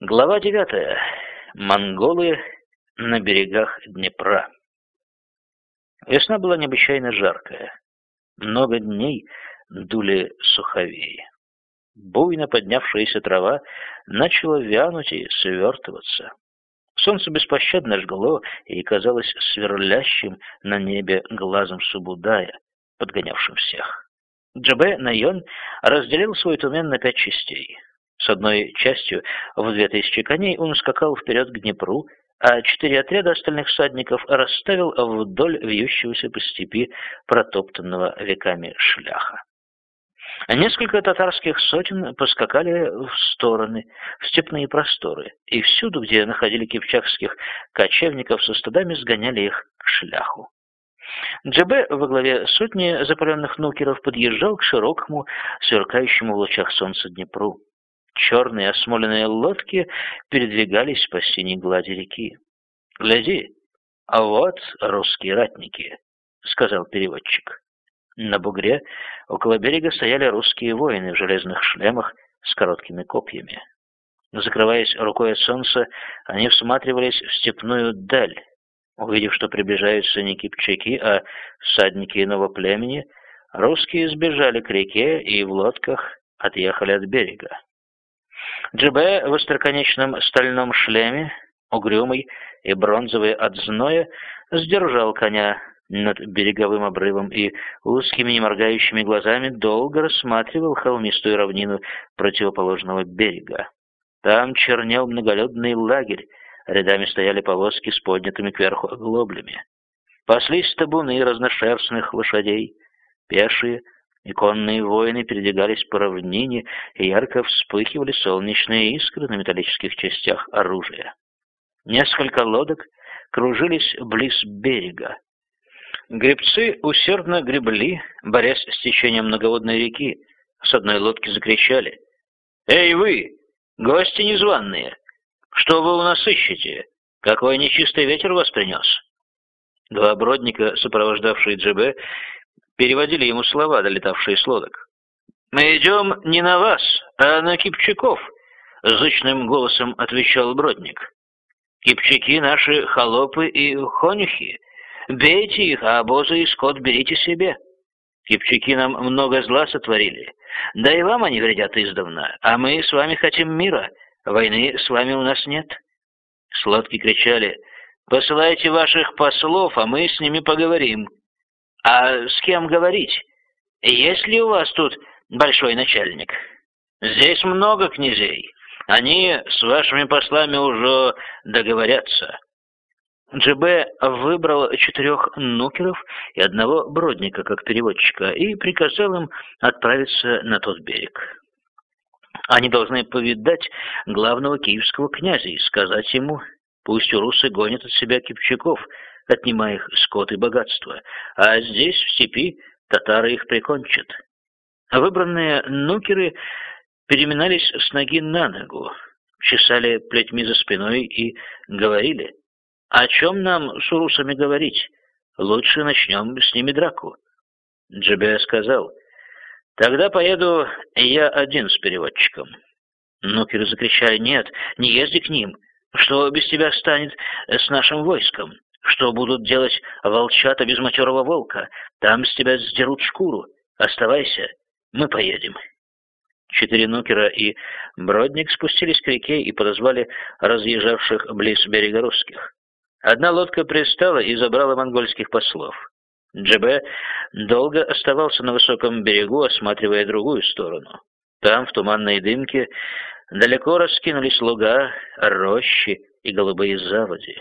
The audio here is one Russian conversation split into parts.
Глава девятая. Монголы на берегах Днепра. Весна была необычайно жаркая. Много дней дули суховеи. Буйно поднявшаяся трава начала вянуть и свертываться. Солнце беспощадно жгло и казалось сверлящим на небе глазом Субудая, подгонявшим всех. Джабе Найон разделил свой тумен на пять частей. С одной частью в две тысячи коней он скакал вперед к Днепру, а четыре отряда остальных всадников расставил вдоль вьющегося по степи протоптанного веками шляха. Несколько татарских сотен поскакали в стороны, в степные просторы, и всюду, где находили кипчакских кочевников со стадами, сгоняли их к шляху. Джабе во главе сотни запаленных нукеров подъезжал к широкому, сверкающему в лучах солнца Днепру. Черные осмоленные лодки передвигались по синей глади реки. «Гляди, а вот русские ратники», — сказал переводчик. На бугре около берега стояли русские воины в железных шлемах с короткими копьями. Закрываясь рукой от солнца, они всматривались в степную даль. Увидев, что приближаются не кипчаки, а всадники иного племени, русские сбежали к реке и в лодках отъехали от берега. Джебе в остроконечном стальном шлеме, угрюмый и бронзовый от зноя, сдержал коня над береговым обрывом и узкими неморгающими глазами долго рассматривал холмистую равнину противоположного берега. Там чернел многолюдный лагерь, рядами стояли повозки с поднятыми кверху оглоблями. Паслись табуны разношерстных лошадей, пешие и конные воины передвигались по равнине, и ярко вспыхивали солнечные искры на металлических частях оружия. Несколько лодок кружились близ берега, Гребцы усердно гребли, борясь с течением многоводной реки. С одной лодки закричали. «Эй вы, гости незваные! Что вы у нас ищете? Какой нечистый ветер вас принес?» Два бродника, сопровождавшие Джебе, переводили ему слова, долетавшие с лодок. «Мы идем не на вас, а на Кипчаков», — зычным голосом отвечал бродник. «Кипчаки наши холопы и хонюхи, Бейте их, а обозы и скот берите себе. Кипчаки нам много зла сотворили. Да и вам они вредят издавна, а мы с вами хотим мира. Войны с вами у нас нет. Сладки кричали, посылайте ваших послов, а мы с ними поговорим. А с кем говорить? Есть ли у вас тут большой начальник? Здесь много князей. Они с вашими послами уже договорятся. ДЖБ выбрал четырех нукеров и одного бродника как переводчика и приказал им отправиться на тот берег. Они должны повидать главного киевского князя и сказать ему, пусть урусы гонят от себя кипчаков, отнимая их скот и богатство, а здесь, в степи, татары их прикончат. Выбранные нукеры переминались с ноги на ногу, чесали плетьми за спиной и говорили — о чем нам с урусами говорить? Лучше начнем с ними драку. Джебе сказал, тогда поеду я один с переводчиком. Нукеры закричали, нет, не езди к ним. Что без тебя станет с нашим войском? Что будут делать волчата без матерого волка? Там с тебя сдерут шкуру. Оставайся, мы поедем. Четыре нукера и Бродник спустились к реке и подозвали разъезжавших близ берега русских. Одна лодка пристала и забрала монгольских послов. Джебе долго оставался на высоком берегу, осматривая другую сторону. Там, в туманной дымке, далеко раскинулись луга, рощи и голубые заводи.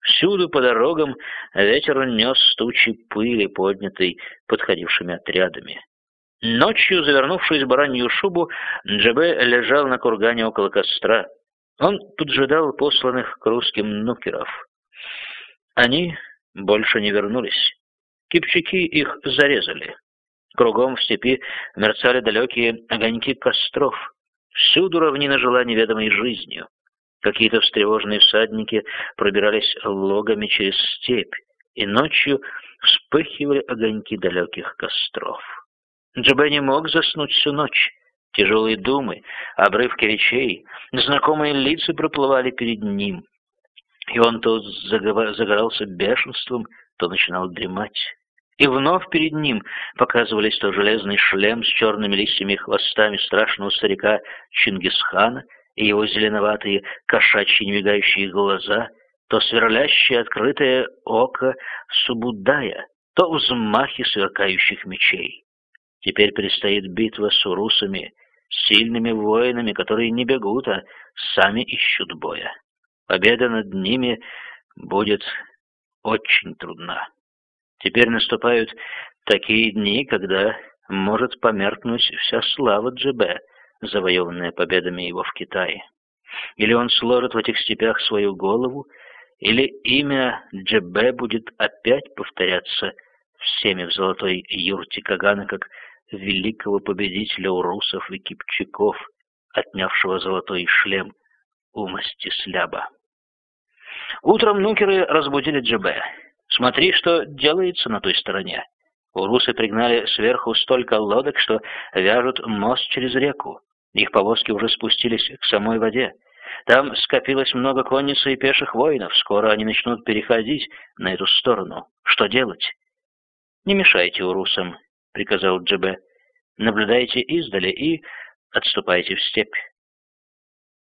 Всюду по дорогам ветер унес тучи пыли, поднятой подходившими отрядами. Ночью, завернувшись в баранью шубу, Джабе лежал на кургане около костра. Он поджидал посланных к русским нукеров. Они больше не вернулись. Кипчаки их зарезали. Кругом в степи мерцали далекие огоньки костров. Всюду равнина жила неведомой жизнью. Какие-то встревоженные всадники пробирались логами через степь, и ночью вспыхивали огоньки далеких костров. Джабе не мог заснуть всю ночь. Тяжелые думы, обрывки речей, знакомые лица проплывали перед ним. И он то загорался бешенством, то начинал дремать. И вновь перед ним показывались то железный шлем с черными листьями и хвостами страшного старика Чингисхана и его зеленоватые кошачьи мигающие глаза, то сверлящее открытое око Субудая, то взмахи сверкающих мечей. Теперь предстоит битва с урусами, сильными воинами, которые не бегут, а сами ищут боя. Победа над ними будет очень трудна. Теперь наступают такие дни, когда может померкнуть вся слава Джебе, завоеванная победами его в Китае. Или он сложит в этих степях свою голову, или имя Джебе будет опять повторяться всеми в золотой юрте Кагана, как великого победителя урусов и кипчаков, отнявшего золотой шлем у Мастисляба. Утром нукеры разбудили Джебе. Смотри, что делается на той стороне. Урусы пригнали сверху столько лодок, что вяжут мост через реку. Их повозки уже спустились к самой воде. Там скопилось много конницы и пеших воинов. Скоро они начнут переходить на эту сторону. Что делать? «Не мешайте урусам», — приказал Джебе. «Наблюдайте издали и отступайте в степь.